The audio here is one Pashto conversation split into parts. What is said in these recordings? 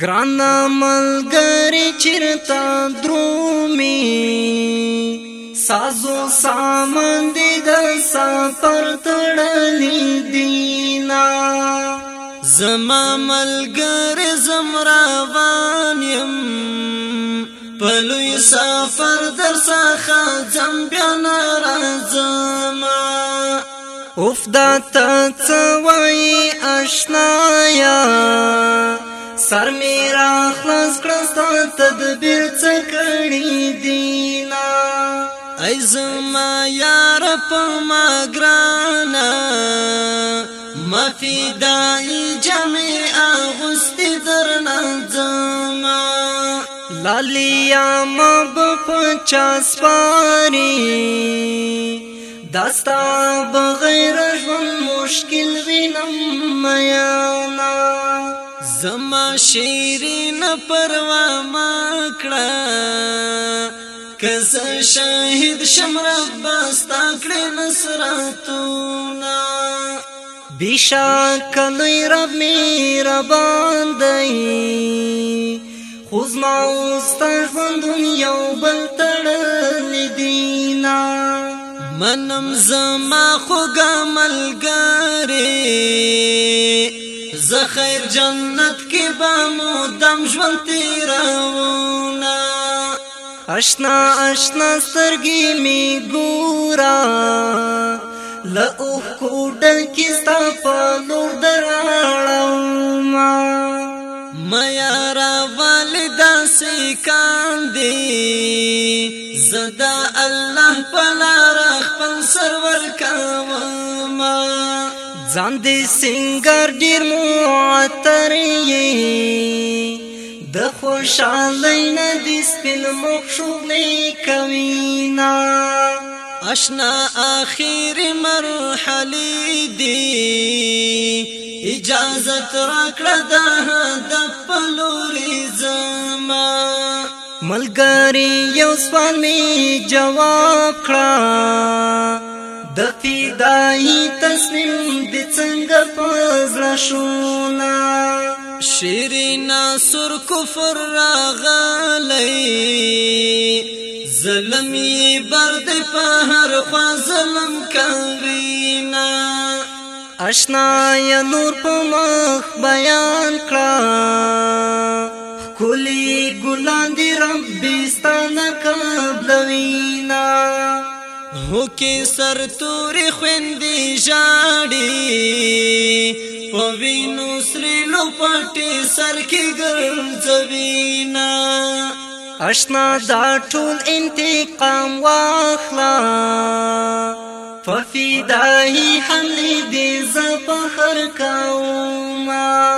ګران ملګری چرتا درومي سازو سامان دي د سفر تړلې دینا زما ملګری زم روان يم پلوې سفر در څخه ځم بیا ناراضم اوف دا تا څوي آشنا یا سر میرا خلاص کړستا تدبیر څه کړی دینا ازما یار په ما ګرانا مفي دای جمع اغست درنا زما لالیا مب پچا سپاری دستا بغیر ژوند مشکل وینم میانا زما شیرین پروا ما کړه کز شاهد شم رب استا کړ نصرتونا بشاک نه رب می ربان دی خوز ما استا ژوندون یو بل تړل دینا منم زما خو ګملګری ز خیر جنت کې به مو دم ژوند تیرونه اشنا اشنا سترګې می ګورا له اوه کوډل کې ستا په لور دراړم ما میا ځان دې سنگر ډیر مو اترې د خوشاله نه دې سپین مخ شولې کوینا اشنا اخر مرحله دی اجازت راکړه د پلوري زما ملګری یو سوال می جواب کړه د فدایي څنګه پزړه شونا شیرینا سر کفر راغلی ظلم یې برد په هر خوا ظلم کوینا اشنا یا نور په مخ بیان کړه کلی ګلان دی رب ستانه قبلوی هوکې سر تورې خويندې ژاړي په وینو سرې لو پټې سر کې ګرځوینا اشنا دا ټول انتقام واخلا ففدای حملی دی زفخر کاوما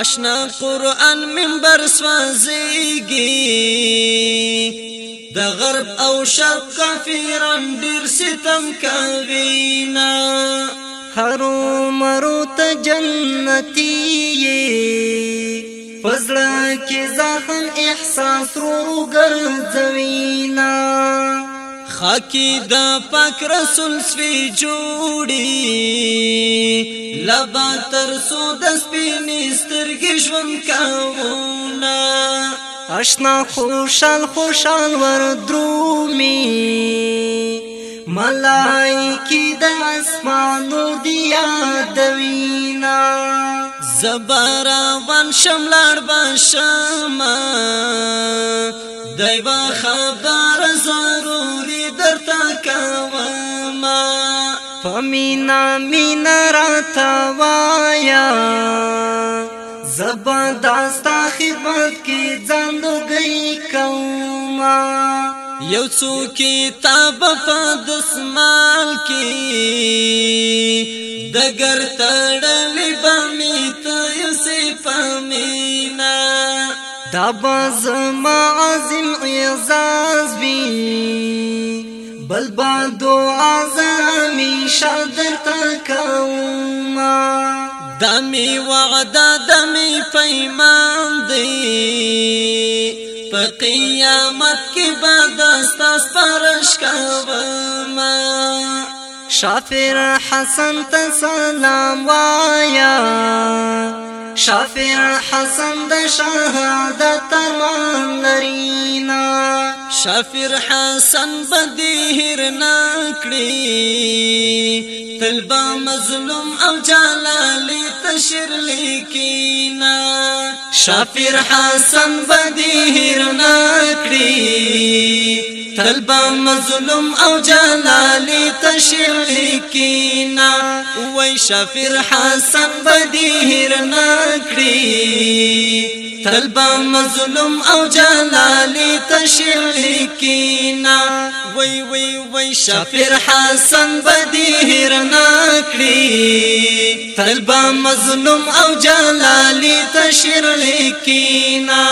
اشنا قرآن منبر سوازیگی د غرب او شرق کافران ډیر ستم کوینا هرو مرو ته جنتی پزړه کې ځان احساس رو ګرځوي خاکی د پاک رسول سوی جوړي لبا تر سو د سپینې سترګې ژوند کاونه آشنا خوشال خوشال ور درومي ملائکی د اسمانو دی یادوینا زبراوان شملار بشما دیو خبر وما فمینا مینا راتا وایا زبا داستا خدمت کی ځاندو گئی کوما یو څو کتاب په دسمال کې دګر تړلې بمې ته یوسف مینا دبا زما عظیم اعزاز وی بل باندو آزامی شادر تکوما دمی وعدا دمی پیمان دی پا قیامت کی بادست اسپرش کوما شافر حسن تسلام وایا شافر حسن د شهادت تمام لرينا شافر حسن بدی هر نکړي طلبا مظلوم او جلالي تشر لیکينا شافر حسن بدی هر نکړي طلبا مظلوم او جلالي تشر لیکينا وای شافر حسن بدی هر نکړي تلبا مظلوم او جلالی تشعر کینا وی وی وی شفیر حسن بدی هرنا کړی تلبا مظلوم او جلالی تشعر کینا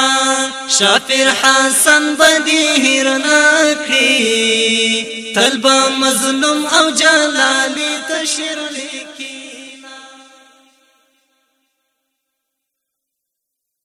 شفیر حسن بدی هرنا کړی تلبا مظلوم او جلالی تشعر